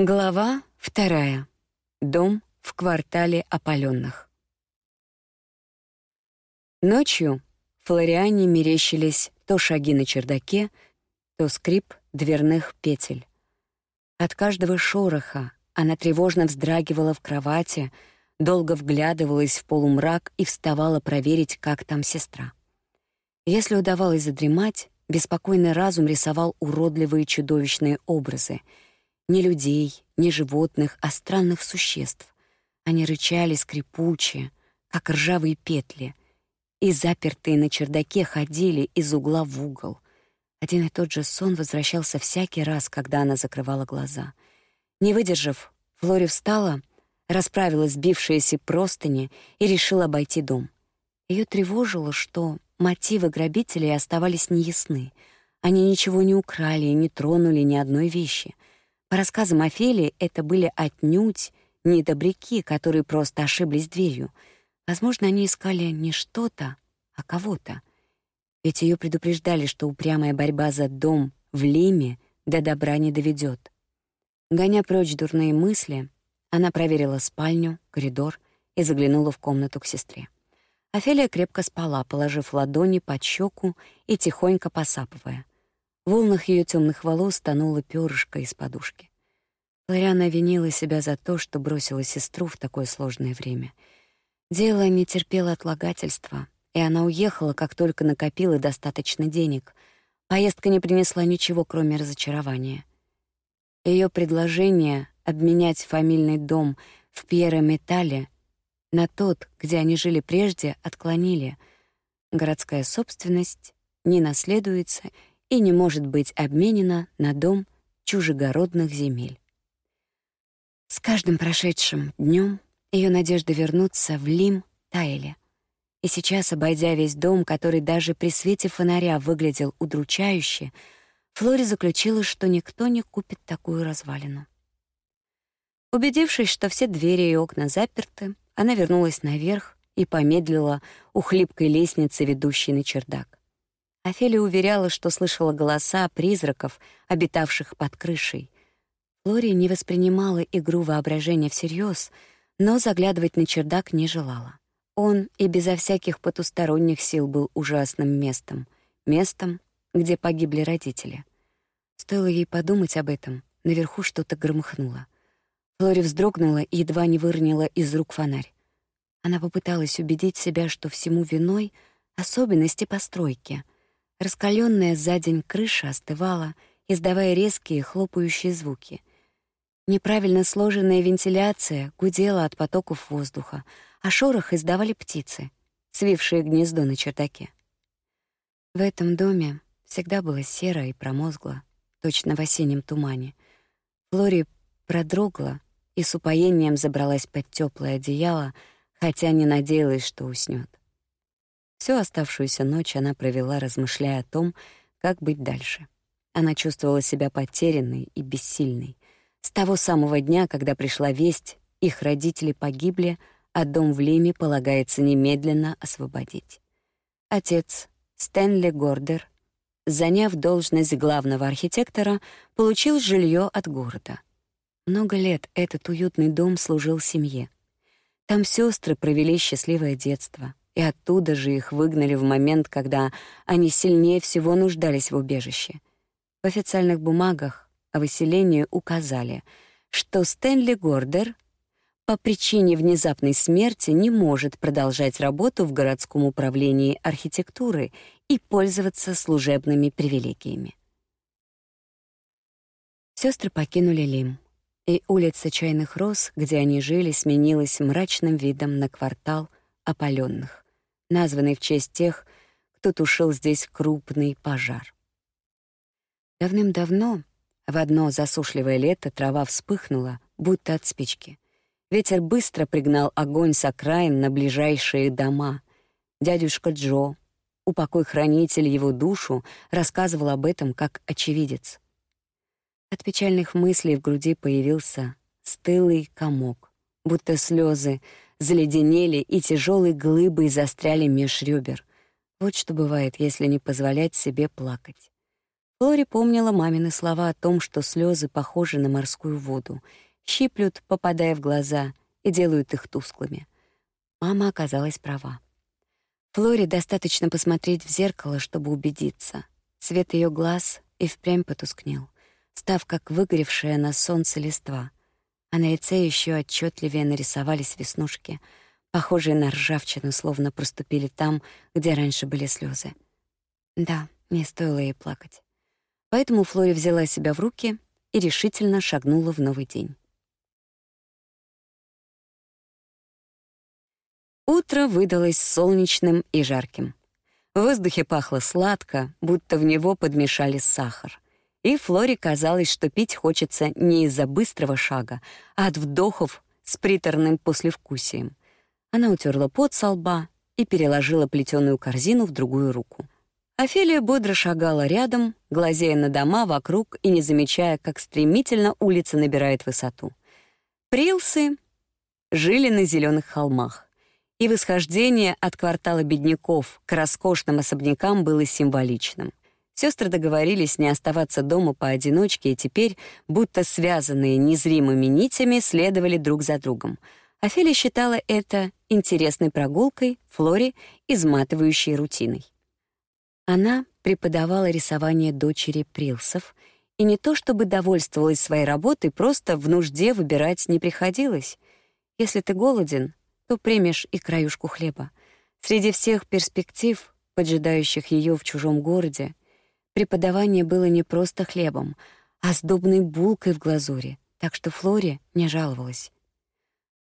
Глава вторая. Дом в квартале опаленных. Ночью Флориане мерещились то шаги на чердаке, то скрип дверных петель. От каждого шороха она тревожно вздрагивала в кровати, долго вглядывалась в полумрак и вставала проверить, как там сестра. Если удавалось задремать, беспокойный разум рисовал уродливые чудовищные образы — ни людей, ни животных, а странных существ. Они рычали скрипуче, как ржавые петли, и запертые на чердаке ходили из угла в угол. Один и тот же сон возвращался всякий раз, когда она закрывала глаза. Не выдержав, Флори встала, расправила сбившиеся простыни и решила обойти дом. Ее тревожило, что мотивы грабителей оставались неясны. Они ничего не украли и не тронули ни одной вещи — по рассказам Офелии, это были отнюдь не добряки, которые просто ошиблись дверью. Возможно, они искали не что-то, а кого-то. Ведь ее предупреждали, что упрямая борьба за дом в Лиме до добра не доведет. Гоня прочь дурные мысли, она проверила спальню, коридор и заглянула в комнату к сестре. Офелия крепко спала, положив ладони под щеку и тихонько посапывая. Волнах ее темных волос тонуло перышко из подушки. Лариана винила себя за то, что бросила сестру в такое сложное время. Дело не терпело отлагательства, и она уехала, как только накопила достаточно денег. Поездка не принесла ничего, кроме разочарования. Ее предложение обменять фамильный дом в Пьеро-Металле на тот, где они жили прежде, отклонили. Городская собственность не наследуется и не может быть обменена на дом чужегородных земель. С каждым прошедшим днем ее надежды вернуться в Лим таяли. И сейчас, обойдя весь дом, который даже при свете фонаря выглядел удручающе, Флори заключила, что никто не купит такую развалину. Убедившись, что все двери и окна заперты, она вернулась наверх и помедлила у хлипкой лестницы, ведущей на чердак. Офелия уверяла, что слышала голоса призраков, обитавших под крышей. Флори не воспринимала игру воображения всерьез, но заглядывать на чердак не желала. Он и безо всяких потусторонних сил был ужасным местом, местом, где погибли родители. Стоило ей подумать об этом, наверху что-то громыхнуло. Флори вздрогнула и едва не выронила из рук фонарь. Она попыталась убедить себя, что всему виной особенности постройки — Раскаленная за день крыша остывала, издавая резкие хлопающие звуки. Неправильно сложенная вентиляция гудела от потоков воздуха, а шорох издавали птицы, свившие гнездо на чердаке. В этом доме всегда было серо и промозгло, точно в осеннем тумане. Флори продрогла и с упоением забралась под теплое одеяло, хотя не надеялась, что уснёт. Всю оставшуюся ночь она провела, размышляя о том, как быть дальше. Она чувствовала себя потерянной и бессильной. С того самого дня, когда пришла весть, их родители погибли, а дом в Лиме полагается немедленно освободить. Отец, Стэнли Гордер, заняв должность главного архитектора, получил жилье от города. Много лет этот уютный дом служил семье. Там сестры провели счастливое детство и оттуда же их выгнали в момент, когда они сильнее всего нуждались в убежище. В официальных бумагах о выселении указали, что Стэнли Гордер по причине внезапной смерти не может продолжать работу в городском управлении архитектуры и пользоваться служебными привилегиями. Сестры покинули Лим, и улица Чайных роз, где они жили, сменилась мрачным видом на квартал опаленных названный в честь тех, кто тушил здесь крупный пожар. Давным-давно, в одно засушливое лето, трава вспыхнула, будто от спички. Ветер быстро пригнал огонь с окраин на ближайшие дома. Дядюшка Джо, упокой хранитель его душу, рассказывал об этом как очевидец. От печальных мыслей в груди появился стылый комок, будто слезы заледенели и тяжелой глыбой застряли меж ребер. Вот что бывает, если не позволять себе плакать. Флори помнила мамины слова о том, что слезы похожи на морскую воду, щиплют, попадая в глаза, и делают их тусклыми. Мама оказалась права. Флоре достаточно посмотреть в зеркало, чтобы убедиться. Цвет ее глаз и впрямь потускнел, став как выгоревшая на солнце листва, а на лице еще отчетливее нарисовались веснушки, похожие на ржавчину, словно проступили там, где раньше были слезы. Да, не стоило ей плакать. Поэтому Флори взяла себя в руки и решительно шагнула в новый день. Утро выдалось солнечным и жарким. В воздухе пахло сладко, будто в него подмешали сахар. И Флоре казалось, что пить хочется не из-за быстрого шага, а от вдохов с приторным послевкусием. Она утерла пот со лба и переложила плетеную корзину в другую руку. Офелия бодро шагала рядом, глазея на дома вокруг и не замечая, как стремительно улица набирает высоту. Прилсы жили на зеленых холмах и восхождение от квартала бедняков к роскошным особнякам было символичным. Сестры договорились не оставаться дома поодиночке и теперь, будто связанные незримыми нитями, следовали друг за другом. Офелия считала это интересной прогулкой, Флори — изматывающей рутиной. Она преподавала рисование дочери Прилсов, и не то чтобы довольствовалась своей работой, просто в нужде выбирать не приходилось. Если ты голоден, то примешь и краюшку хлеба. Среди всех перспектив, поджидающих ее в чужом городе, преподавание было не просто хлебом, а сдобной булкой в глазури, так что Флоре не жаловалась.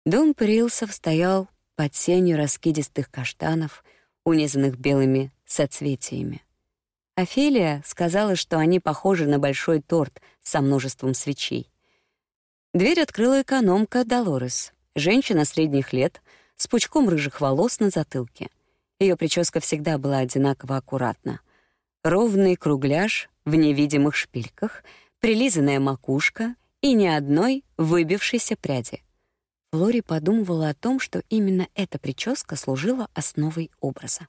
Дом Прилсов стоял под сенью раскидистых каштанов, унизанных белыми соцветиями. Офелия сказала, что они похожи на большой торт со множеством свечей. Дверь открыла экономка Долорес, женщина средних лет, с пучком рыжих волос на затылке. Ее прическа всегда была одинаково аккуратна. Ровный кругляш в невидимых шпильках, прилизанная макушка и ни одной выбившейся пряди. Флори подумывала о том, что именно эта прическа служила основой образа.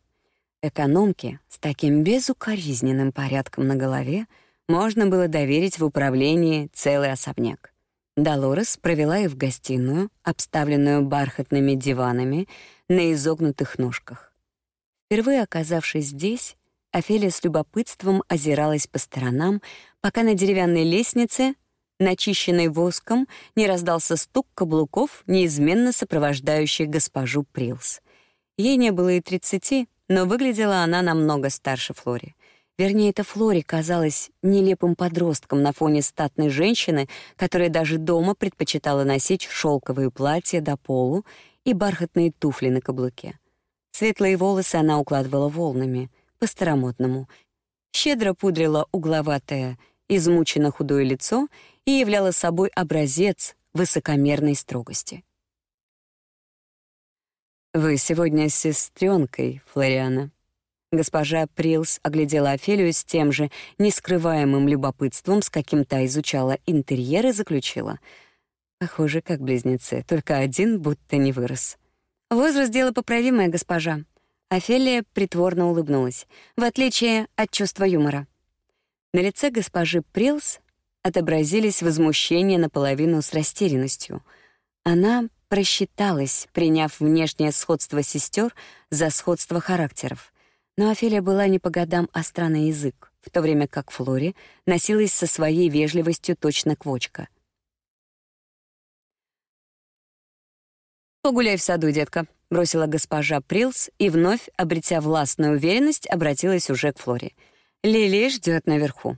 Экономке с таким безукоризненным порядком на голове можно было доверить в управлении целый особняк. Долорес провела их в гостиную, обставленную бархатными диванами на изогнутых ножках. Впервые оказавшись здесь, Офелия с любопытством озиралась по сторонам, пока на деревянной лестнице, начищенной воском, не раздался стук каблуков, неизменно сопровождающих госпожу Прилс. Ей не было и тридцати, но выглядела она намного старше Флори. Вернее, это Флори казалась нелепым подростком на фоне статной женщины, которая даже дома предпочитала носить шелковые платья до полу и бархатные туфли на каблуке. Светлые волосы она укладывала волнами, по-старомодному, щедро пудрила угловатое, измученно худое лицо и являла собой образец высокомерной строгости. «Вы сегодня с сестренкой, Флориана», Госпожа Прилс оглядела Офелию с тем же нескрываемым любопытством, с каким та изучала интерьер и заключила. Похоже, как близнецы, только один будто не вырос. «Возраст — дело поправимое, госпожа». Офелия притворно улыбнулась, в отличие от чувства юмора. На лице госпожи Прилс отобразились возмущение наполовину с растерянностью. Она просчиталась, приняв внешнее сходство сестер за сходство характеров. Но Офелия была не по годам остра на язык, в то время как Флори носилась со своей вежливостью точно квочка. «Погуляй в саду, детка», — бросила госпожа Прилс и, вновь, обретя властную уверенность, обратилась уже к Флори. «Лили ждет наверху».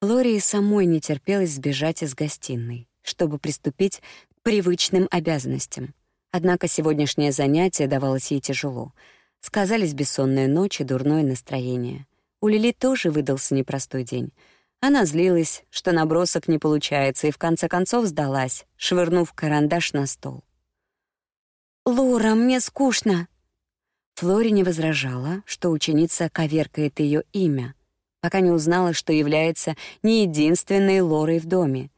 Флори самой не терпелось сбежать из гостиной, чтобы приступить к привычным обязанностям. Однако сегодняшнее занятие давалось ей тяжело — Сказались бессонная ночь и дурное настроение. У Лили тоже выдался непростой день. Она злилась, что набросок не получается, и в конце концов сдалась, швырнув карандаш на стол. «Лора, мне скучно!» Флори не возражала, что ученица коверкает ее имя, пока не узнала, что является не единственной Лорой в доме.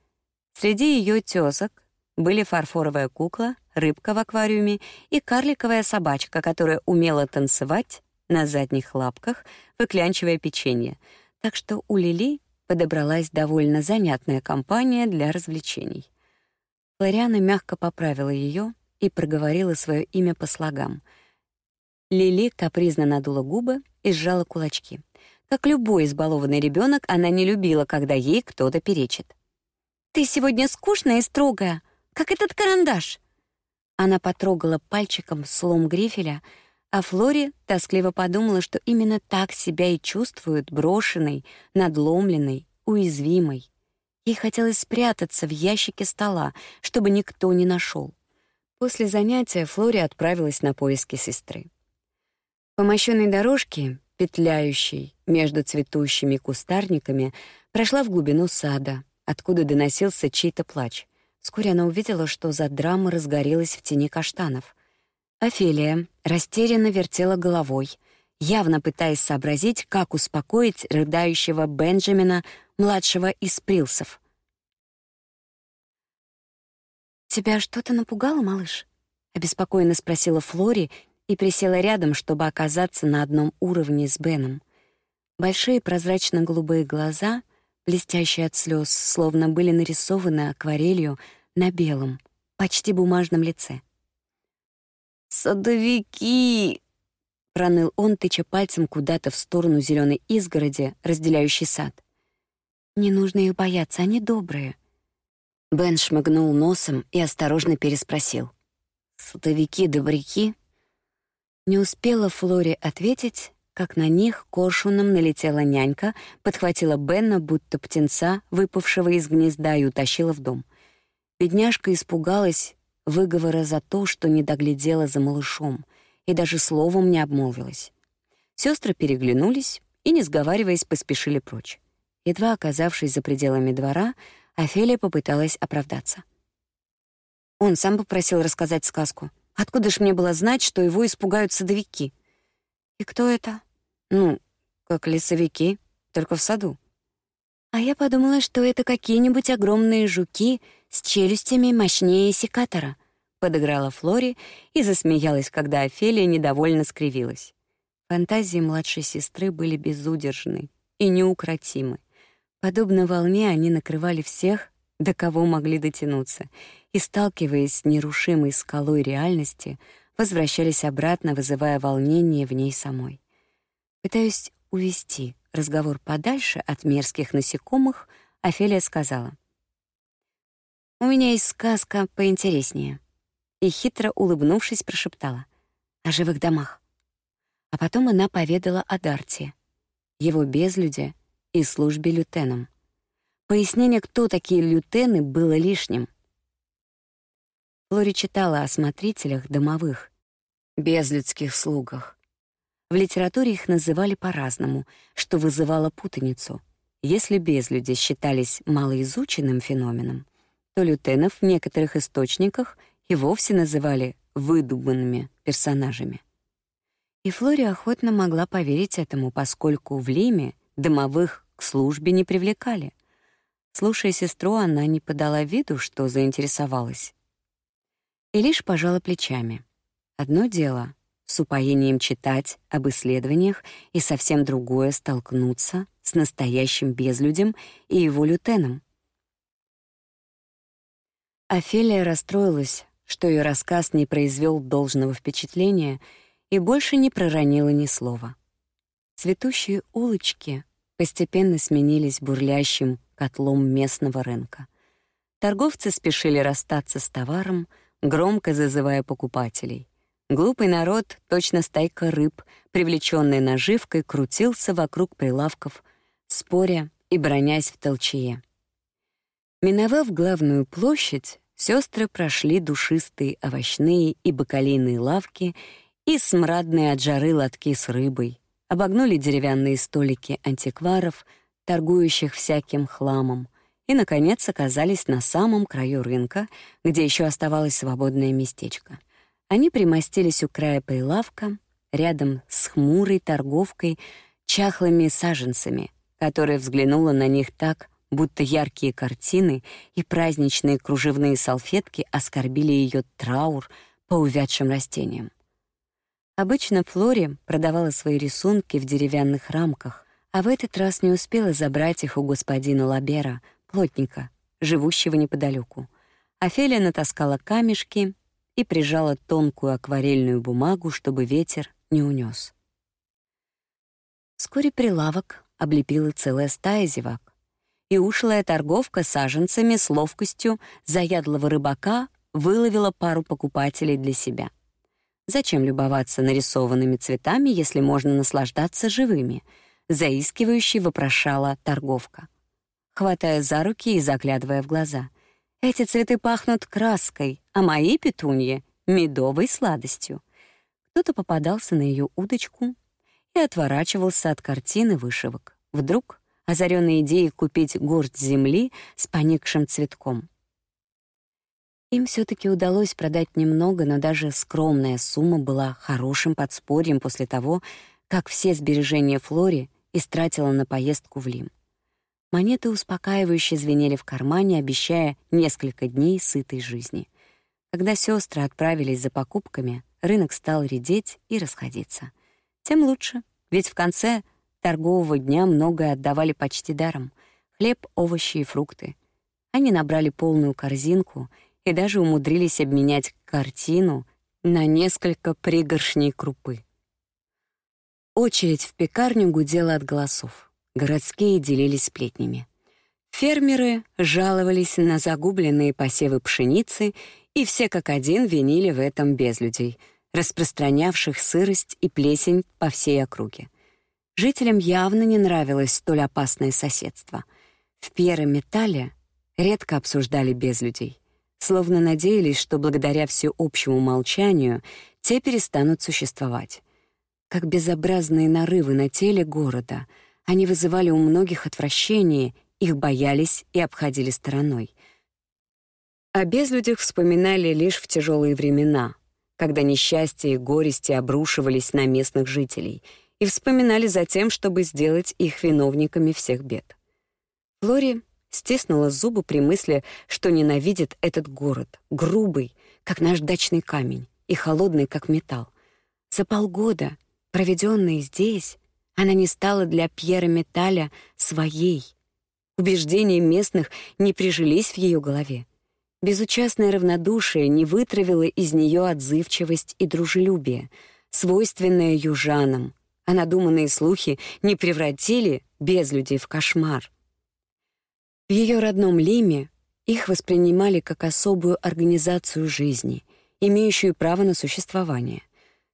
Среди ее тёзок были фарфоровая кукла, рыбка в аквариуме и карликовая собачка, которая умела танцевать на задних лапках, выклянчивая печенье. Так что у Лили подобралась довольно занятная компания для развлечений. Флориана мягко поправила ее и проговорила свое имя по слогам. Лили капризно надула губы и сжала кулачки. Как любой избалованный ребенок, она не любила, когда ей кто-то перечит. «Ты сегодня скучная и строгая, как этот карандаш!» Она потрогала пальчиком слом грифеля, а Флори тоскливо подумала, что именно так себя и чувствует брошенной, надломленной, уязвимой. Ей хотелось спрятаться в ящике стола, чтобы никто не нашел. После занятия Флори отправилась на поиски сестры. По мощенной дорожке, петляющей между цветущими кустарниками, прошла в глубину сада, откуда доносился чей-то плач. Вскоре она увидела, что за драма разгорелась в тени каштанов. Офелия растерянно вертела головой, явно пытаясь сообразить, как успокоить рыдающего Бенджамина, младшего из Прилсов. «Тебя что-то напугало, малыш?» — обеспокоенно спросила Флори и присела рядом, чтобы оказаться на одном уровне с Беном. Большие прозрачно-голубые глаза блестящие от слез, словно были нарисованы акварелью на белом, почти бумажном лице. «Садовики!» — проныл он, тыча пальцем куда-то в сторону зеленой изгороди, разделяющей сад. «Не нужно их бояться, они добрые». Бен шмыгнул носом и осторожно переспросил. «Садовики-добряки?» Не успела Флори ответить, как на них коршуном налетела нянька, подхватила Бенна, будто птенца, выпавшего из гнезда, и утащила в дом. Бедняжка испугалась выговора за то, что не доглядела за малышом, и даже словом не обмолвилась. Сестры переглянулись и, не сговариваясь, поспешили прочь. Едва оказавшись за пределами двора, Офелия попыталась оправдаться. Он сам попросил рассказать сказку. Откуда ж мне было знать, что его испугают садовики? «И кто это?» «Ну, как лесовики, только в саду». «А я подумала, что это какие-нибудь огромные жуки с челюстями мощнее секатора», — подыграла Флори и засмеялась, когда Офелия недовольно скривилась. Фантазии младшей сестры были безудержны и неукротимы. Подобно волне они накрывали всех, до кого могли дотянуться, и, сталкиваясь с нерушимой скалой реальности, возвращались обратно, вызывая волнение в ней самой. Пытаясь увести разговор подальше от мерзких насекомых, Офелия сказала. «У меня есть сказка поинтереснее». И, хитро улыбнувшись, прошептала. «О живых домах». А потом она поведала о Дарте, его безлюде и службе лютеном. Пояснение, кто такие лютены, было лишним. Лори читала о смотрителях домовых, безлюдских слугах. В литературе их называли по-разному, что вызывало путаницу. Если безлюди считались малоизученным феноменом, то лютенов в некоторых источниках и вовсе называли выдуманными персонажами. И Флори охотно могла поверить этому, поскольку в Лиме домовых к службе не привлекали. Слушая сестру, она не подала виду, что заинтересовалась и лишь пожала плечами. Одно дело — с упоением читать об исследованиях, и совсем другое — столкнуться с настоящим безлюдем и его лютеном. Офелия расстроилась, что ее рассказ не произвел должного впечатления и больше не проронила ни слова. Цветущие улочки постепенно сменились бурлящим котлом местного рынка. Торговцы спешили расстаться с товаром — громко зазывая покупателей. Глупый народ, точно стайка рыб, привлечённый наживкой, крутился вокруг прилавков, споря и бронясь в толчее. Миновав главную площадь, сестры прошли душистые овощные и бакалейные лавки и смрадные от жары лотки с рыбой, обогнули деревянные столики антикваров, торгующих всяким хламом, и, наконец, оказались на самом краю рынка, где еще оставалось свободное местечко. Они примостились у края прилавка, рядом с хмурой торговкой, чахлыми саженцами, которая взглянула на них так, будто яркие картины и праздничные кружевные салфетки оскорбили ее траур по увядшим растениям. Обычно Флори продавала свои рисунки в деревянных рамках, а в этот раз не успела забрать их у господина Лабера, плотника, живущего неподалеку. Офелия натаскала камешки и прижала тонкую акварельную бумагу, чтобы ветер не унес. Вскоре прилавок облепила целая стая зевак, и ушлая торговка саженцами с ловкостью заядлого рыбака выловила пару покупателей для себя. Зачем любоваться нарисованными цветами, если можно наслаждаться живыми? Заискивающе вопрошала торговка, хватая за руки и заглядывая в глаза. Эти цветы пахнут краской, а мои петуньи — медовой сладостью. Кто-то попадался на ее удочку и отворачивался от картины вышивок. Вдруг, озаренный идеей купить горсть земли с поникшим цветком. Им все таки удалось продать немного, но даже скромная сумма была хорошим подспорьем после того, как все сбережения Флори истратила на поездку в Лим. Монеты успокаивающе звенели в кармане, обещая несколько дней сытой жизни. Когда сестры отправились за покупками, рынок стал редеть и расходиться. Тем лучше, ведь в конце торгового дня многое отдавали почти даром — хлеб, овощи и фрукты. Они набрали полную корзинку и даже умудрились обменять картину на несколько пригоршней крупы. Очередь в пекарню гудела от голосов. Городские делились сплетнями. Фермеры жаловались на загубленные посевы пшеницы, и все как один винили в этом безлюдей, распространявших сырость и плесень по всей округе. Жителям явно не нравилось столь опасное соседство. В Первом металле редко обсуждали безлюдей, словно надеялись, что благодаря всеобщему молчанию те перестанут существовать. Как безобразные нарывы на теле города — они вызывали у многих отвращение, их боялись и обходили стороной. О безлюдях вспоминали лишь в тяжелые времена, когда несчастья и горести обрушивались на местных жителей, и вспоминали затем, чтобы сделать их виновниками всех бед. Флори стиснула зубы при мысли, что ненавидит этот город, грубый, как наш дачный камень, и холодный, как металл. За полгода, проведенные здесь, она не стала для Пьера Металя своей. Убеждения местных не прижились в ее голове. Безучастное равнодушие не вытравило из нее отзывчивость и дружелюбие, свойственное южанам, а надуманные слухи не превратили безлюдей в кошмар. В ее родном Лиме их воспринимали как особую организацию жизни, имеющую право на существование.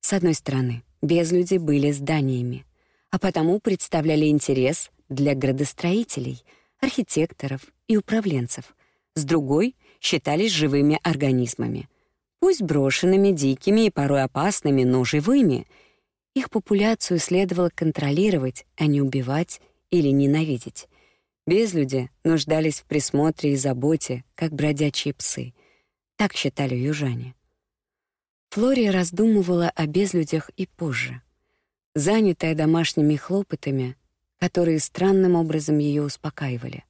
С одной стороны, безлюди были зданиями, а потому представляли интерес для градостроителей, архитекторов и управленцев. С другой считались живыми организмами, пусть брошенными, дикими и порой опасными, но живыми. Их популяцию следовало контролировать, а не убивать или ненавидеть. Безлюди нуждались в присмотре и заботе, как бродячие псы. Так считали южане. Флория раздумывала о безлюдях и позже — занятая домашними хлопотами, которые странным образом ее успокаивали.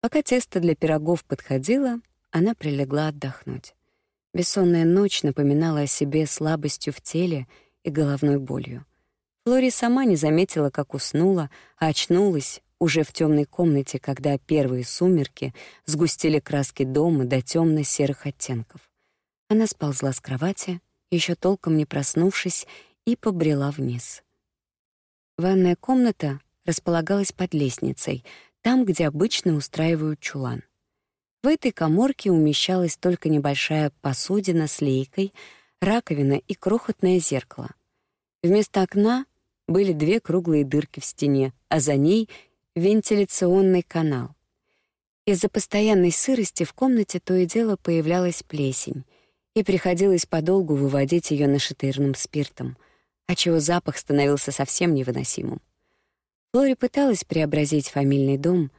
Пока тесто для пирогов подходило, она прилегла отдохнуть. Бессонная ночь напоминала о себе слабостью в теле и головной болью. Флори сама не заметила, как уснула, а очнулась уже в темной комнате, когда первые сумерки сгустили краски дома до темно серых оттенков. Она сползла с кровати, еще толком не проснувшись, и побрела вниз. Ванная комната располагалась под лестницей, там, где обычно устраивают чулан. В этой каморке умещалась только небольшая посудина с лейкой, раковина и крохотное зеркало. Вместо окна были две круглые дырки в стене, а за ней — вентиляционный канал. Из-за постоянной сырости в комнате то и дело появлялась плесень, и приходилось подолгу выводить ее нашатырным спиртом отчего запах становился совсем невыносимым. Флори пыталась преобразить фамильный дом,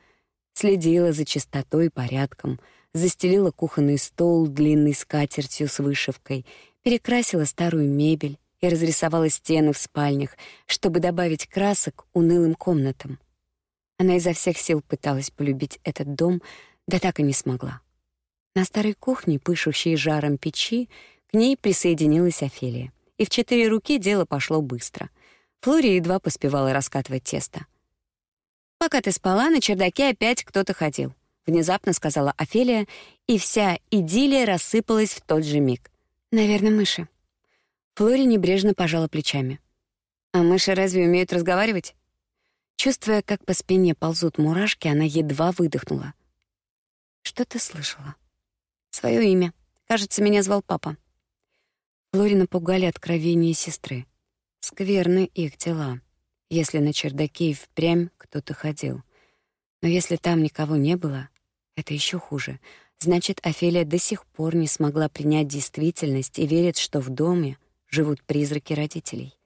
следила за чистотой и порядком, застелила кухонный стол длинной скатертью с вышивкой, перекрасила старую мебель и разрисовала стены в спальнях, чтобы добавить красок унылым комнатам. Она изо всех сил пыталась полюбить этот дом, да так и не смогла. На старой кухне, пышущей жаром печи, к ней присоединилась Офелия и в четыре руки дело пошло быстро. Флори едва поспевала раскатывать тесто. «Пока ты спала, на чердаке опять кто-то ходил», — внезапно сказала Офелия, и вся идиллия рассыпалась в тот же миг. «Наверное, мыши». Флори небрежно пожала плечами. «А мыши разве умеют разговаривать?» Чувствуя, как по спине ползут мурашки, она едва выдохнула. «Что ты слышала?» «Своё имя. Кажется, меня звал папа». Флори напугали откровения сестры. Скверны их дела, если на чердаке и впрямь кто-то ходил. Но если там никого не было, это еще хуже. Значит, Офелия до сих пор не смогла принять действительность и верит, что в доме живут призраки родителей.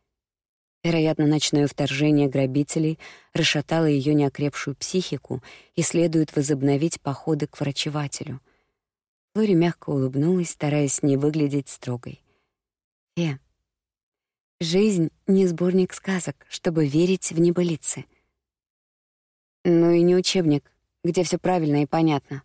Вероятно, ночное вторжение грабителей расшатало ее неокрепшую психику и следует возобновить походы к врачевателю. Флори мягко улыбнулась, стараясь не выглядеть строгой. «Фе, жизнь — не сборник сказок, чтобы верить в небылицы. Ну и не учебник, где все правильно и понятно.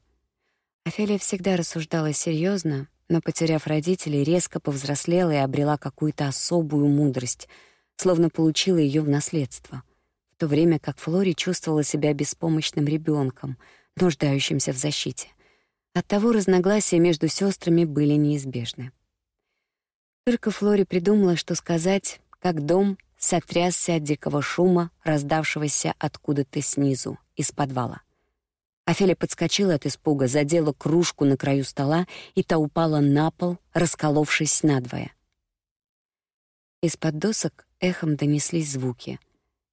Офелия всегда рассуждала серьезно, но, потеряв родителей, резко повзрослела и обрела какую-то особую мудрость, словно получила ее в наследство, в то время как Флори чувствовала себя беспомощным ребенком, нуждающимся в защите. Оттого разногласия между сестрами были неизбежны. Только Флори придумала, что сказать, как дом сотрясся от дикого шума, раздавшегося откуда-то снизу, из подвала. Офелия подскочила от испуга, задела кружку на краю стола, и та упала на пол, расколовшись надвое. Из-под досок эхом донеслись звуки,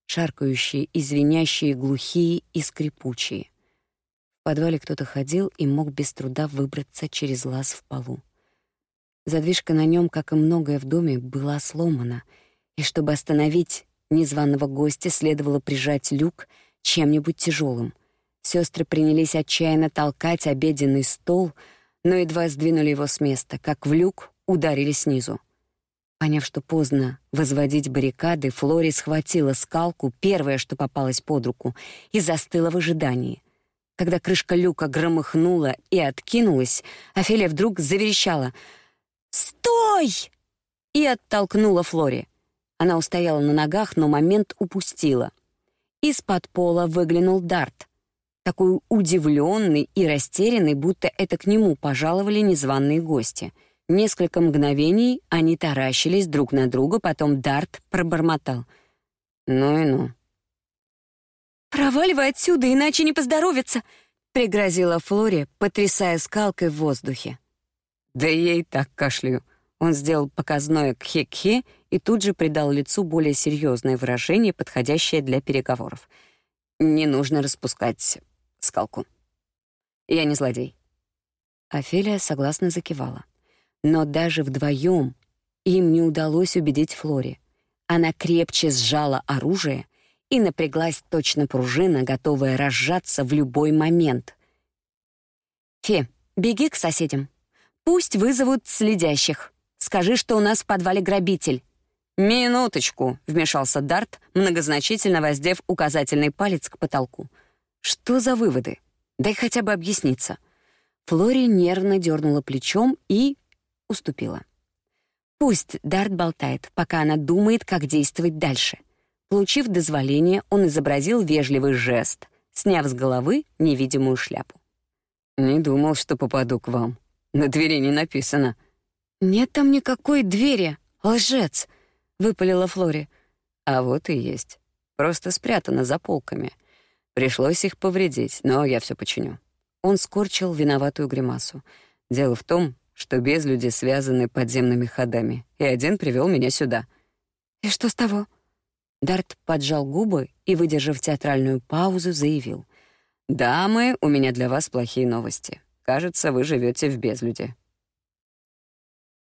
шаркающие, извиняющие, глухие и скрипучие. В подвале кто-то ходил и мог без труда выбраться через лаз в полу. Задвижка на нем, как и многое в доме, была сломана, и чтобы остановить незваного гостя, следовало прижать люк чем-нибудь тяжелым. Сестры принялись отчаянно толкать обеденный стол, но едва сдвинули его с места, как в люк ударили снизу. Поняв, что поздно возводить баррикады, Флори схватила скалку, первое, что попалось под руку, и застыла в ожидании. Когда крышка люка громыхнула и откинулась, Офелия вдруг заверещала — «Стой!» и оттолкнула Флори. Она устояла на ногах, но момент упустила. Из-под пола выглянул Дарт, такой удивленный и растерянный, будто это к нему пожаловали незваные гости. Несколько мгновений они таращились друг на друга, потом Дарт пробормотал. «Ну и ну». «Проваливай отсюда, иначе не поздоровится!» — пригрозила Флори, потрясая скалкой в воздухе. Да ей так кашляю. Он сделал показное кхе-кхе и тут же придал лицу более серьезное выражение, подходящее для переговоров. Не нужно распускать скалку. Я не злодей. Офелия согласно закивала. Но даже вдвоем им не удалось убедить Флори. Она крепче сжала оружие и напряглась точно пружина, готовая разжаться в любой момент. «Фе, беги к соседям», Пусть вызовут следящих. Скажи, что у нас в подвале грабитель». «Минуточку», — вмешался Дарт, многозначительно воздев указательный палец к потолку. «Что за выводы? Дай хотя бы объясниться». Флори нервно дернула плечом и уступила. Пусть Дарт болтает, пока она думает, как действовать дальше. Получив дозволение, он изобразил вежливый жест, сняв с головы невидимую шляпу. «Не думал, что попаду к вам», на двери не написано. Нет там никакой двери. Лжец, выпалила Флори. А вот и есть. Просто спрятано за полками. Пришлось их повредить, но я все починю. Он скорчил виноватую гримасу. Дело в том, что без люди связаны подземными ходами, и один привел меня сюда. И что с того? Дарт поджал губы и, выдержав театральную паузу, заявил: "Дамы, у меня для вас плохие новости. Кажется, вы живете в безлюде».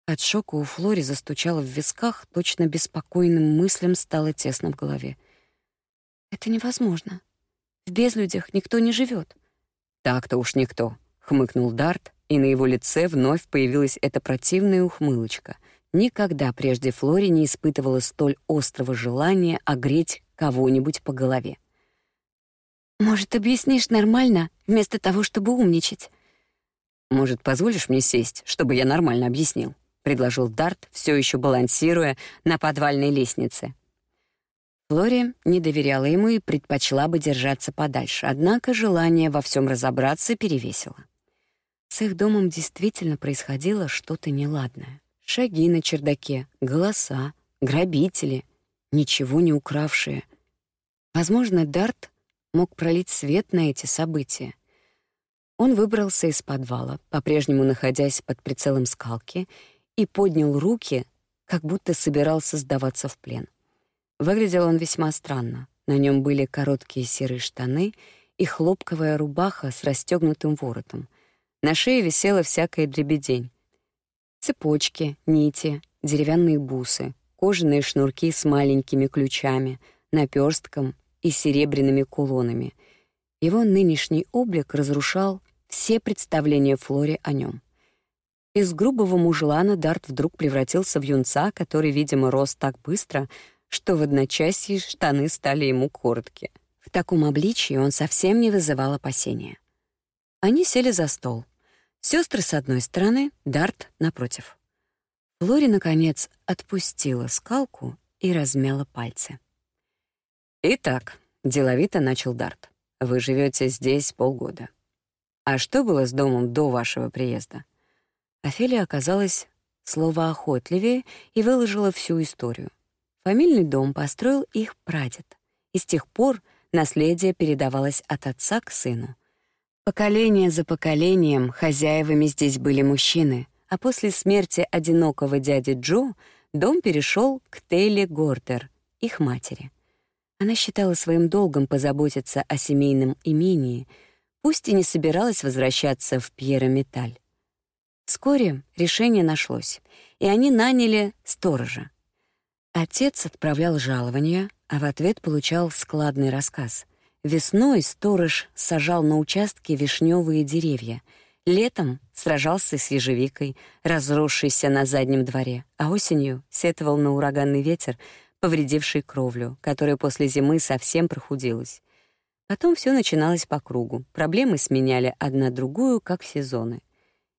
От шока у Флори застучало в висках, точно беспокойным мыслям стало тесно в голове. «Это невозможно. В безлюдях никто не живет. «Так-то уж никто», — хмыкнул Дарт, и на его лице вновь появилась эта противная ухмылочка. Никогда прежде Флори не испытывала столь острого желания огреть кого-нибудь по голове. «Может, объяснишь нормально, вместо того, чтобы умничать?» «Может, позволишь мне сесть, чтобы я нормально объяснил?» — предложил Дарт, все еще балансируя на подвальной лестнице. Флори не доверяла ему и предпочла бы держаться подальше, однако желание во всем разобраться перевесило. С их домом действительно происходило что-то неладное. Шаги на чердаке, голоса, грабители, ничего не укравшие. Возможно, Дарт мог пролить свет на эти события. Он выбрался из подвала, по-прежнему находясь под прицелом скалки, и поднял руки, как будто собирался сдаваться в плен. Выглядел он весьма странно. На нем были короткие серые штаны и хлопковая рубаха с расстегнутым воротом. На шее висела всякая дребедень. Цепочки, нити, деревянные бусы, кожаные шнурки с маленькими ключами, наперстком и серебряными кулонами. Его нынешний облик разрушал все представления Флори о нем. Из грубого мужлана Дарт вдруг превратился в юнца, который, видимо, рос так быстро, что в одночасье штаны стали ему короткие. В таком обличии он совсем не вызывал опасения. Они сели за стол. Сестры с одной стороны, Дарт напротив. Флори, наконец, отпустила скалку и размяла пальцы. «Итак», — деловито начал Дарт, — «вы живете здесь полгода. А что было с домом до вашего приезда?» Офелия оказалась словоохотливее и выложила всю историю. Фамильный дом построил их прадед, и с тех пор наследие передавалось от отца к сыну. Поколение за поколением хозяевами здесь были мужчины, а после смерти одинокого дяди Джо дом перешел к Тейле Гордер, их матери. Она считала своим долгом позаботиться о семейном имении, пусть и не собиралась возвращаться в Пьеро-Металь. Вскоре решение нашлось, и они наняли сторожа. Отец отправлял жалования, а в ответ получал складный рассказ. Весной сторож сажал на участке вишневые деревья, летом сражался с ежевикой, разросшейся на заднем дворе, а осенью сетовал на ураганный ветер, повредивший кровлю, которая после зимы совсем прохудилась. Потом все начиналось по кругу. Проблемы сменяли одна другую, как сезоны.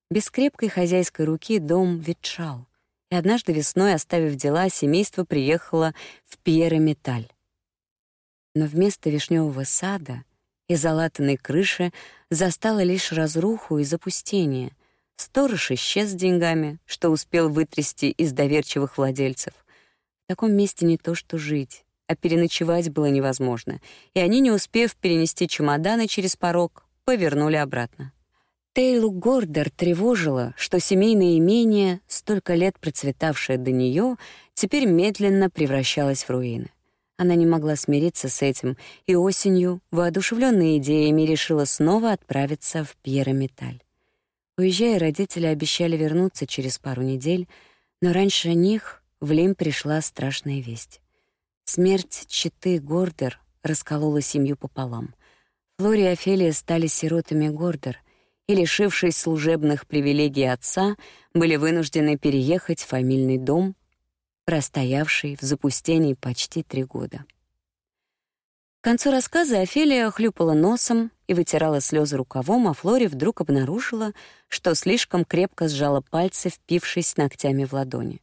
Без крепкой хозяйской руки дом ветшал и однажды весной, оставив дела, семейство приехало в Пьеро-Металь. Но вместо вишневого сада и залатанной крыши застало лишь разруху и запустение. Сторож исчез с деньгами, что успел вытрясти из доверчивых владельцев. В таком месте не то что жить, а переночевать было невозможно, и они, не успев перенести чемоданы через порог, повернули обратно. Тейлу Гордер тревожило, что семейное имение, столько лет процветавшее до нее, теперь медленно превращалось в руины. Она не могла смириться с этим, и осенью, воодушевленная идеями, решила снова отправиться в Пьеро-Металь. Уезжая, родители обещали вернуться через пару недель, но раньше них в Лим пришла страшная весть. Смерть Читы Гордер расколола семью пополам. Флори и Офелия стали сиротами Гордер, и, лишившись служебных привилегий отца, были вынуждены переехать в фамильный дом, простоявший в запустении почти три года. К концу рассказа Офелия хлюпала носом и вытирала слезы рукавом, а Флори вдруг обнаружила, что слишком крепко сжала пальцы, впившись ногтями в ладони.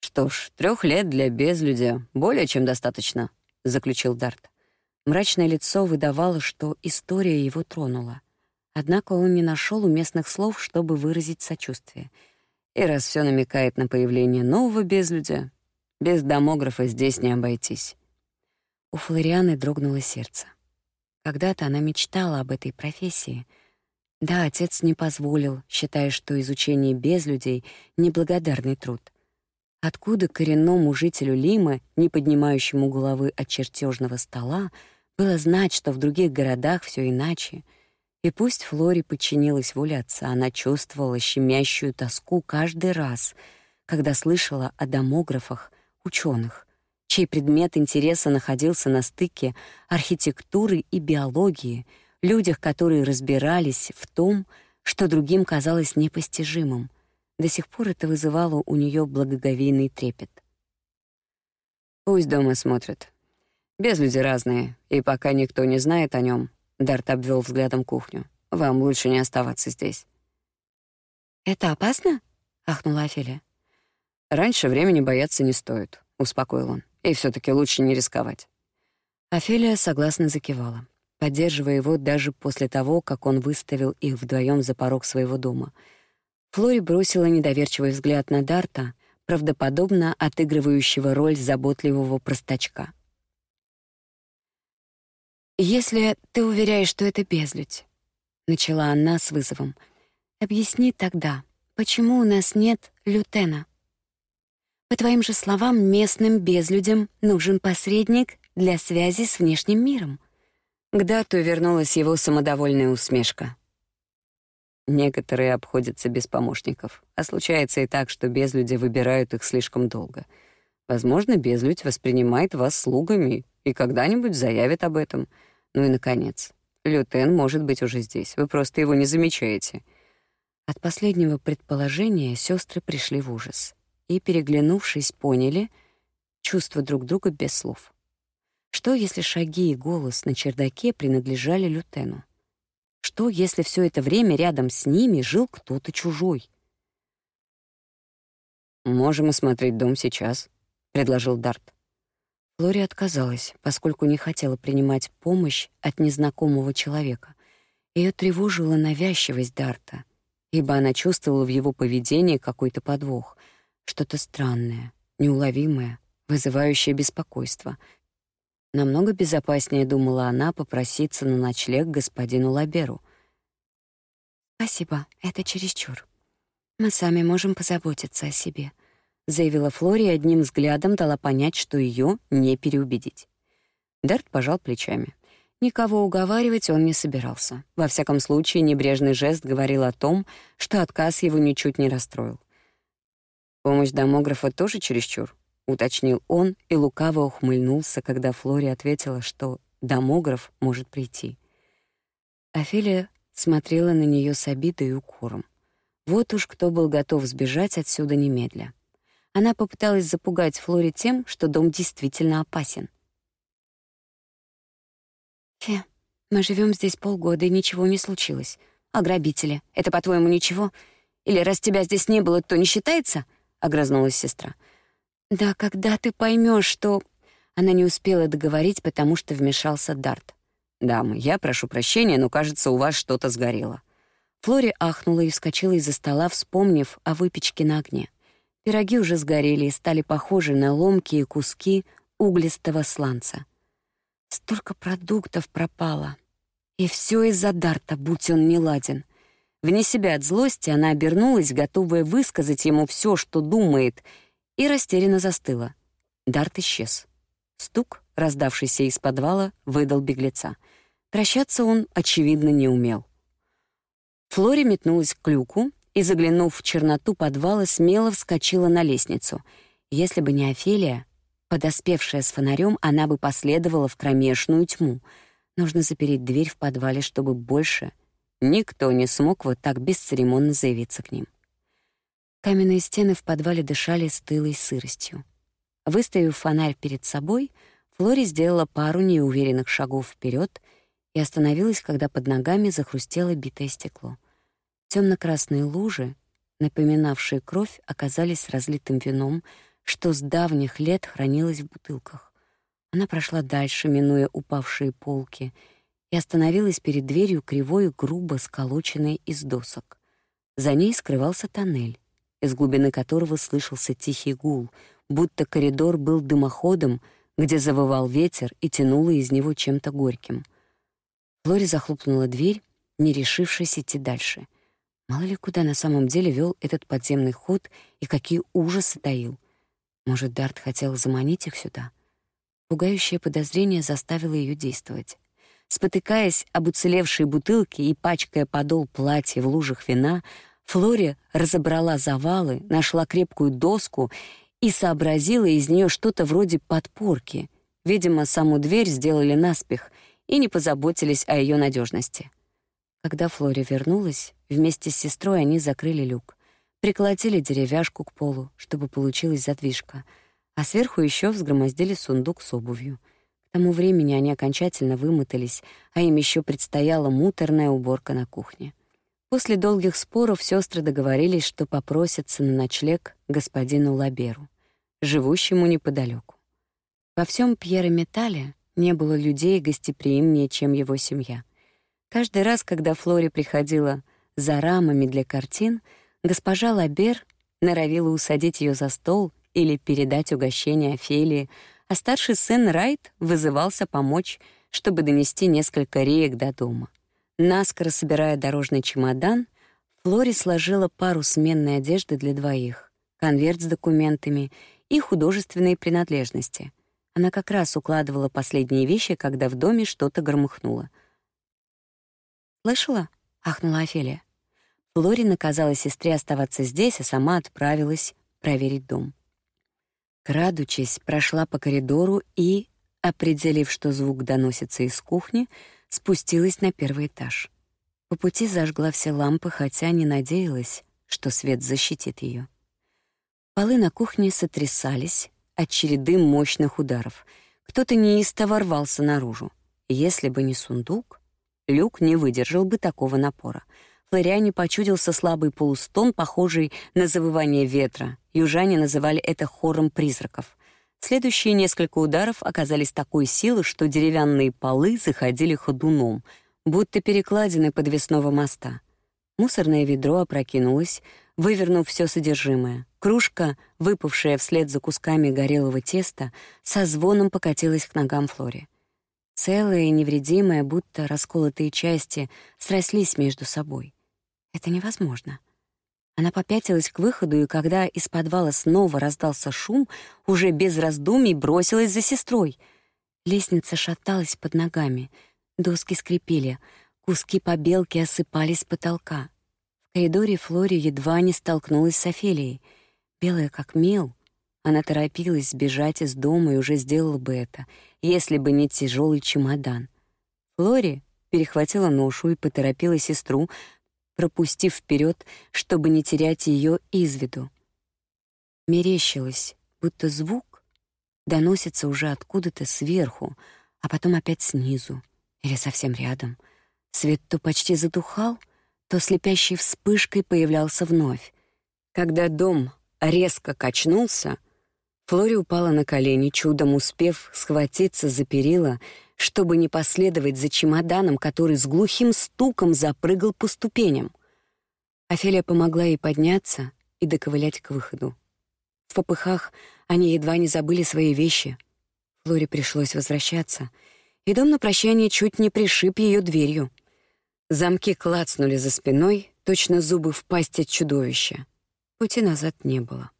«Что ж, трех лет для безлюдя более чем достаточно», — заключил Дарт. Мрачное лицо выдавало, что история его тронула. Однако он не нашел уместных слов, чтобы выразить сочувствие. И раз все намекает на появление нового безлюдя, без домографа здесь не обойтись. У Флорианы дрогнуло сердце. Когда-то она мечтала об этой профессии. Да, отец не позволил, считая, что изучение безлюдей — неблагодарный труд. Откуда коренному жителю Лимы, не поднимающему головы от чертежного стола, было знать, что в других городах все иначе — и пусть Флори подчинилась воле отца, она чувствовала щемящую тоску каждый раз, когда слышала о домографах, ученых, чей предмет интереса находился на стыке архитектуры и биологии, людях, которые разбирались в том, что другим казалось непостижимым. До сих пор это вызывало у нее благоговейный трепет. Пусть дома смотрят. Без люди разные, и пока никто не знает о нем, Дарт обвел взглядом кухню. «Вам лучше не оставаться здесь». «Это опасно?» — ахнула Офелия. «Раньше времени бояться не стоит», — успокоил он. И все таки лучше не рисковать. Офелия согласно закивала, поддерживая его даже после того, как он выставил их вдвоем за порог своего дома. Флори бросила недоверчивый взгляд на Дарта, правдоподобно отыгрывающего роль заботливого простачка. «Если ты уверяешь, что это безлюдь», — начала она с вызовом, — «объясни тогда, почему у нас нет лютена?» По твоим же словам, местным безлюдям нужен посредник для связи с внешним миром. К дату вернулась его самодовольная усмешка. Некоторые обходятся без помощников, а случается и так, что безлюди выбирают их слишком долго. Возможно, безлюдь воспринимает вас слугами и когда-нибудь заявит об этом. Ну и, наконец, Лютен может быть уже здесь, вы просто его не замечаете. От последнего предположения сестры пришли в ужас и, переглянувшись, поняли чувства друг друга без слов. Что, если шаги и голос на чердаке принадлежали Лютену? Что, если все это время рядом с ними жил кто-то чужой? «Можем осмотреть дом сейчас», — предложил Дарт. Флори отказалась, поскольку не хотела принимать помощь от незнакомого человека. Ее тревожила навязчивость Дарта, ибо она чувствовала в его поведении какой-то подвох — что-то странное, неуловимое, вызывающее беспокойство. Намного безопаснее, думала она, попроситься на ночлег к господину Лаберу. «Спасибо, это чересчур. Мы сами можем позаботиться о себе», — заявила Флори и одним взглядом дала понять, что ее не переубедить. Дарт пожал плечами. Никого уговаривать он не собирался. Во всяком случае, небрежный жест говорил о том, что отказ его ничуть не расстроил. «Помощь домографа тоже чересчур?» — уточнил он и лукаво ухмыльнулся, когда Флори ответила, что домограф может прийти. Офелия смотрела на нее с обидой и укором. Вот уж кто был готов сбежать отсюда немедля. Она попыталась запугать Флори тем, что дом действительно опасен. «Фе, мы живем здесь полгода, и ничего не случилось. А грабители — это, по-твоему, ничего? Или раз тебя здесь не было, то не считается?» — огрызнулась сестра. «Да когда ты поймешь, что...» Она не успела договорить, потому что вмешался Дарт. «Дамы, я прошу прощения, но, кажется, у вас что-то сгорело». Флори ахнула и вскочила из-за стола, вспомнив о выпечке на огне. Пироги уже сгорели и стали похожи на ломкие куски углистого сланца. Столько продуктов пропало. И все из-за Дарта, будь он неладен. Вне себя от злости она обернулась, готовая высказать ему все, что думает, и растерянно застыла. Дарт исчез. Стук, раздавшийся из подвала, выдал беглеца. Прощаться он, очевидно, не умел. Флори метнулась к люку и, заглянув в черноту подвала, смело вскочила на лестницу. Если бы не Офелия, подоспевшая с фонарем, она бы последовала в кромешную тьму. Нужно запереть дверь в подвале, чтобы больше Никто не смог вот так бесцеремонно заявиться к ним. Каменные стены в подвале дышали стылой сыростью. Выставив фонарь перед собой, Флори сделала пару неуверенных шагов вперед и остановилась, когда под ногами захрустело битое стекло. Темно-красные лужи, напоминавшие кровь, оказались разлитым вином, что с давних лет хранилось в бутылках. Она прошла дальше, минуя упавшие полки — и остановилась перед дверью кривой, грубо сколоченной из досок. За ней скрывался тоннель, из глубины которого слышался тихий гул, будто коридор был дымоходом, где завывал ветер и тянуло из него чем-то горьким. Флори захлопнула дверь, не решившись идти дальше. Мало ли куда на самом деле вел этот подземный ход и какие ужасы таил. Может, Дарт хотел заманить их сюда? Пугающее подозрение заставило ее действовать. Спотыкаясь об уцелевшие бутылки и пачкая подол платья в лужах вина, Флори разобрала завалы, нашла крепкую доску и сообразила из нее что-то вроде подпорки. Видимо, саму дверь сделали наспех и не позаботились о ее надежности. Когда Флори вернулась, вместе с сестрой они закрыли люк, приколотили деревяшку к полу, чтобы получилась задвижка, а сверху еще взгромоздили сундук с обувью — к тому времени они окончательно вымотались, а им еще предстояла муторная уборка на кухне. После долгих споров сестры договорились, что попросятся на ночлег господину Лаберу, живущему неподалеку. Во всем Пьеро-Металле не было людей гостеприимнее, чем его семья. Каждый раз, когда Флори приходила за рамами для картин, госпожа Лабер норовила усадить ее за стол или передать угощение Офелии, а старший сын Райт вызывался помочь, чтобы донести несколько реек до дома. Наскоро собирая дорожный чемодан, Флори сложила пару сменной одежды для двоих, конверт с документами и художественные принадлежности. Она как раз укладывала последние вещи, когда в доме что-то громыхнуло. «Слышала?» — ахнула Офелия. Флори наказала сестре оставаться здесь, а сама отправилась проверить дом. Крадучись, прошла по коридору и, определив, что звук доносится из кухни, спустилась на первый этаж. По пути зажгла все лампы, хотя не надеялась, что свет защитит ее. Полы на кухне сотрясались от череды мощных ударов. Кто-то неистово рвался наружу. Если бы не сундук, люк не выдержал бы такого напора. Флориане почудился слабый полустон, похожий на завывание ветра. Южане называли это хором призраков. Следующие несколько ударов оказались такой силы, что деревянные полы заходили ходуном, будто перекладины подвесного моста. Мусорное ведро опрокинулось, вывернув все содержимое. Кружка, выпавшая вслед за кусками горелого теста, со звоном покатилась к ногам Флори. Целые и невредимые, будто расколотые части, срослись между собой. Это невозможно. Она попятилась к выходу, и когда из подвала снова раздался шум, уже без раздумий бросилась за сестрой. Лестница шаталась под ногами, доски скрипели, куски побелки осыпались с потолка. В коридоре Флори едва не столкнулась с Офелией. Белая как мел, она торопилась сбежать из дома и уже сделала бы это, если бы не тяжелый чемодан. Флори перехватила ношу и поторопила сестру, пропустив вперед, чтобы не терять ее из виду. Мерещилось, будто звук доносится уже откуда-то сверху, а потом опять снизу или совсем рядом. Свет то почти затухал, то слепящей вспышкой появлялся вновь. Когда дом резко качнулся, Флори упала на колени, чудом успев схватиться за перила чтобы не последовать за чемоданом, который с глухим стуком запрыгал по ступеням. Офелия помогла ей подняться и доковылять к выходу. В попыхах они едва не забыли свои вещи. Флоре пришлось возвращаться, и дом на прощание чуть не пришиб ее дверью. Замки клацнули за спиной, точно зубы в пасти чудовища. Пути назад не было.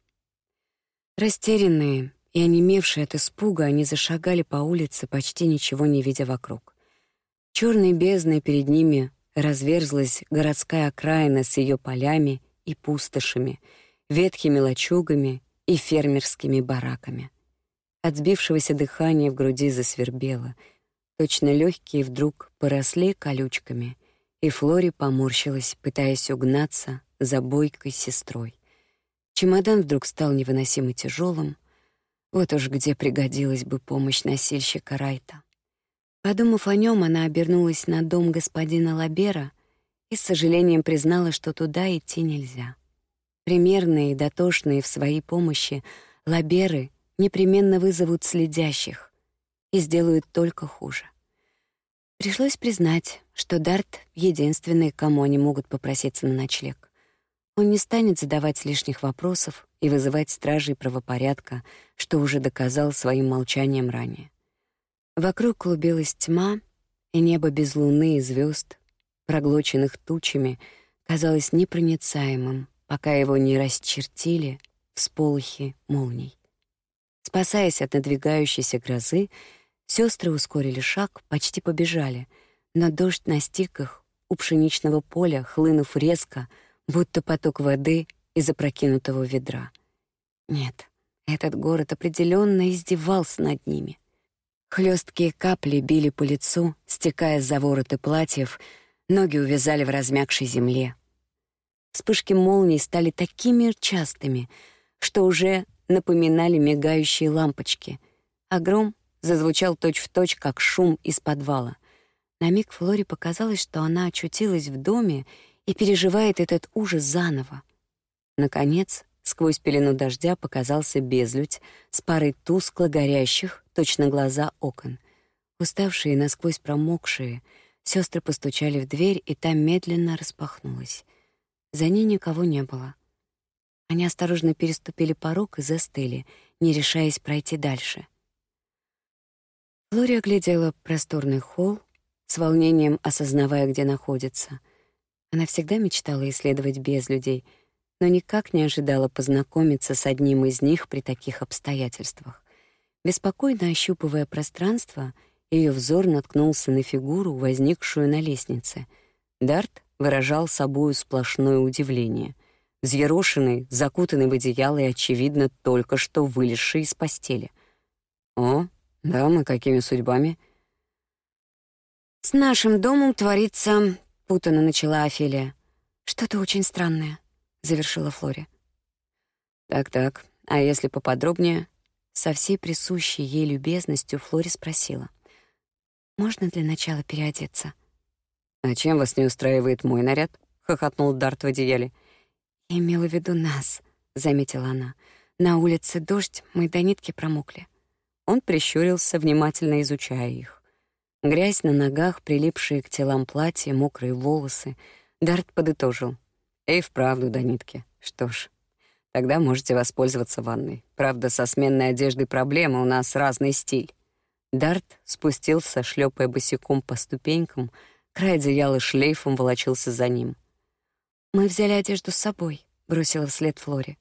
Растерянные, и, онемевшие от испуга, они зашагали по улице, почти ничего не видя вокруг. Черной бездной перед ними разверзлась городская окраина с ее полями и пустошами, ветхими лачугами и фермерскими бараками. От сбившегося дыхания в груди засвербело, точно легкие вдруг поросли колючками, и Флори поморщилась, пытаясь угнаться за бойкой сестрой. Чемодан вдруг стал невыносимо тяжелым, вот уж где пригодилась бы помощь носильщика Райта. Подумав о нем, она обернулась на дом господина Лабера и с сожалением признала, что туда идти нельзя. Примерные и дотошные в своей помощи Лаберы непременно вызовут следящих и сделают только хуже. Пришлось признать, что Дарт — единственный, кому они могут попроситься на ночлег. Он не станет задавать лишних вопросов и вызывать стражей правопорядка, что уже доказал своим молчанием ранее. Вокруг клубилась тьма, и небо без луны и звезд, проглоченных тучами, казалось непроницаемым, пока его не расчертили всполохи молний. Спасаясь от надвигающейся грозы, сестры ускорили шаг, почти побежали, но дождь настиг их у пшеничного поля, хлынув резко — будто поток воды из опрокинутого ведра. Нет, этот город определенно издевался над ними. Хлесткие капли били по лицу, стекая за вороты платьев, ноги увязали в размягшей земле. Вспышки молний стали такими частыми, что уже напоминали мигающие лампочки, а гром зазвучал точь-в-точь, точь, как шум из подвала. На миг Флоре показалось, что она очутилась в доме и переживает этот ужас заново. Наконец, сквозь пелену дождя показался безлюдь с парой тускло горящих, точно глаза окон. Уставшие, насквозь промокшие, сестры постучали в дверь, и та медленно распахнулась. За ней никого не было. Они осторожно переступили порог и застыли, не решаясь пройти дальше. Флори глядела просторный холл, с волнением осознавая, где находится. Она всегда мечтала исследовать без людей, но никак не ожидала познакомиться с одним из них при таких обстоятельствах. Беспокойно ощупывая пространство, ее взор наткнулся на фигуру, возникшую на лестнице. Дарт выражал собою сплошное удивление. Взъерошенный, закутанный в одеяло и, очевидно, только что вылезший из постели. «О, да, мы какими судьбами?» «С нашим домом творится...» — путано начала Офелия. «Что-то очень странное», — завершила Флори. «Так-так, а если поподробнее?» Со всей присущей ей любезностью Флори спросила. «Можно для начала переодеться?» «А чем вас не устраивает мой наряд?» — хохотнул Дарт в одеяле. «Я имела в виду нас», — заметила она. «На улице дождь, мы до нитки промокли». Он прищурился, внимательно изучая их. Грязь на ногах, прилипшие к телам платья, мокрые волосы. Дарт подытожил. «Эй, вправду до нитки. Что ж, тогда можете воспользоваться ванной. Правда, со сменной одеждой проблемы, у нас разный стиль». Дарт спустился, шлепая босиком по ступенькам, Край одеяла шлейфом волочился за ним. «Мы взяли одежду с собой», — бросила вслед Флори.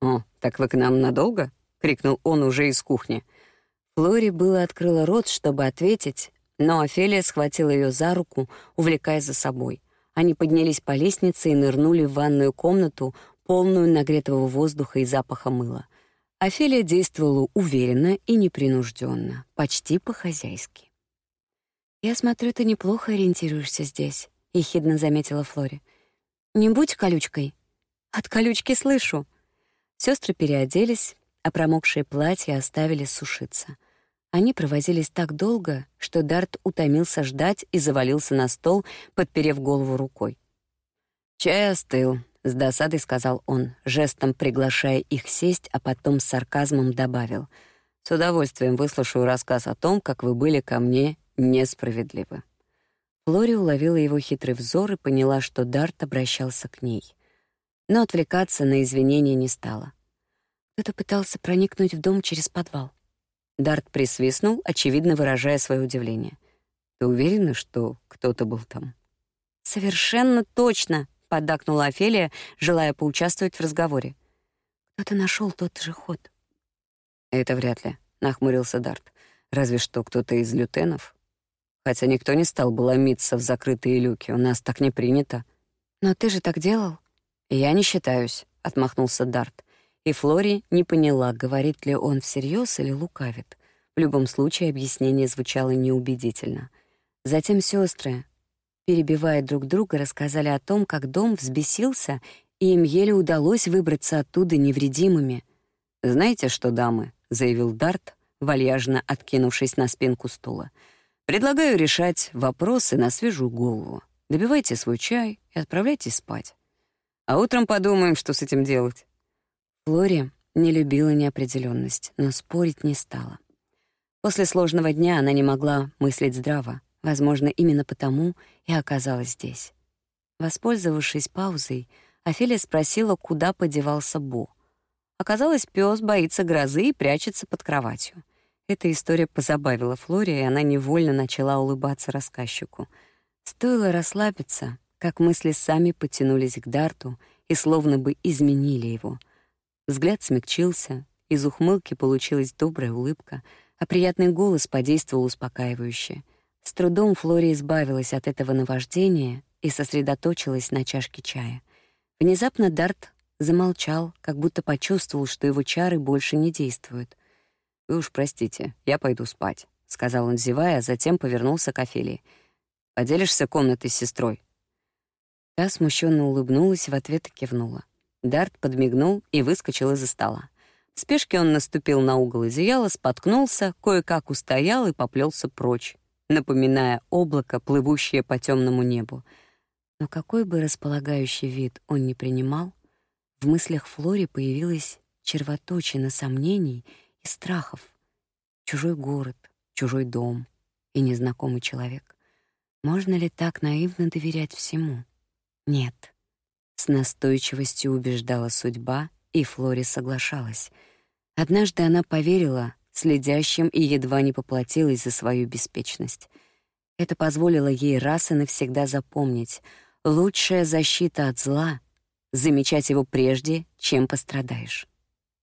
«О, так вы к нам надолго?» — крикнул он уже из кухни. Флори было открыла рот, чтобы ответить, но Офелия схватила ее за руку, увлекая за собой. Они поднялись по лестнице и нырнули в ванную комнату, полную нагретого воздуха и запаха мыла. Офелия действовала уверенно и непринужденно, почти по-хозяйски. «Я смотрю, ты неплохо ориентируешься здесь», — ехидно заметила Флори. «Не будь колючкой». «От колючки слышу». Сестры переоделись, а промокшие платья оставили сушиться. Они провозились так долго, что Дарт утомился ждать и завалился на стол, подперев голову рукой. «Чай остыл», — с досадой сказал он, жестом приглашая их сесть, а потом с сарказмом добавил. «С удовольствием выслушаю рассказ о том, как вы были ко мне несправедливы. Флори уловила его хитрый взор и поняла, что Дарт обращался к ней. Но отвлекаться на извинения не стала. Кто-то пытался проникнуть в дом через подвал. Дарт присвистнул, очевидно выражая свое удивление. «Ты уверена, что кто-то был там?» «Совершенно точно», — поддакнула Офелия, желая поучаствовать в разговоре. «Кто-то нашел тот же ход». «Это вряд ли», — нахмурился Дарт. «Разве что кто-то из лютенов» хотя никто не стал бы ломиться в закрытые люки, у нас так не принято. Но ты же так делал? Я не считаюсь, отмахнулся Дарт. И Флори не поняла, говорит ли он всерьез или лукавит. В любом случае объяснение звучало неубедительно. Затем сестры, перебивая друг друга, рассказали о том, как дом взбесился, и им еле удалось выбраться оттуда невредимыми. «Знаете что, дамы?» — заявил Дарт, вальяжно откинувшись на спинку стула — Предлагаю решать вопросы на свежую голову. Добивайте свой чай и отправляйтесь спать. А утром подумаем, что с этим делать. Флори не любила неопределенность, но спорить не стала. После сложного дня она не могла мыслить здраво. Возможно, именно потому и оказалась здесь. Воспользовавшись паузой, Офелия спросила, куда подевался Бо. Оказалось, пес боится грозы и прячется под кроватью. Эта история позабавила Флори, и она невольно начала улыбаться рассказчику. Стоило расслабиться, как мысли сами потянулись к Дарту и словно бы изменили его. Взгляд смягчился, из ухмылки получилась добрая улыбка, а приятный голос подействовал успокаивающе. С трудом Флори избавилась от этого наваждения и сосредоточилась на чашке чая. Внезапно Дарт замолчал, как будто почувствовал, что его чары больше не действуют. «Вы уж простите, я пойду спать», — сказал он, зевая, а затем повернулся к Офелии. «Поделишься комнатой с сестрой?» Та смущенно улыбнулась и в ответ кивнула. Дарт подмигнул и выскочил из-за стола. В спешке он наступил на угол одеяла, споткнулся, кое-как устоял и поплелся прочь, напоминая облако, плывущее по темному небу. Но какой бы располагающий вид он ни принимал, в мыслях Флори появилась червоточина сомнений — и страхов. Чужой город, чужой дом и незнакомый человек. Можно ли так наивно доверять всему? Нет. С настойчивостью убеждала судьба, и Флори соглашалась. Однажды она поверила следящим и едва не поплатилась за свою беспечность. Это позволило ей раз и навсегда запомнить: лучшая защита от зла замечать его прежде, чем пострадаешь.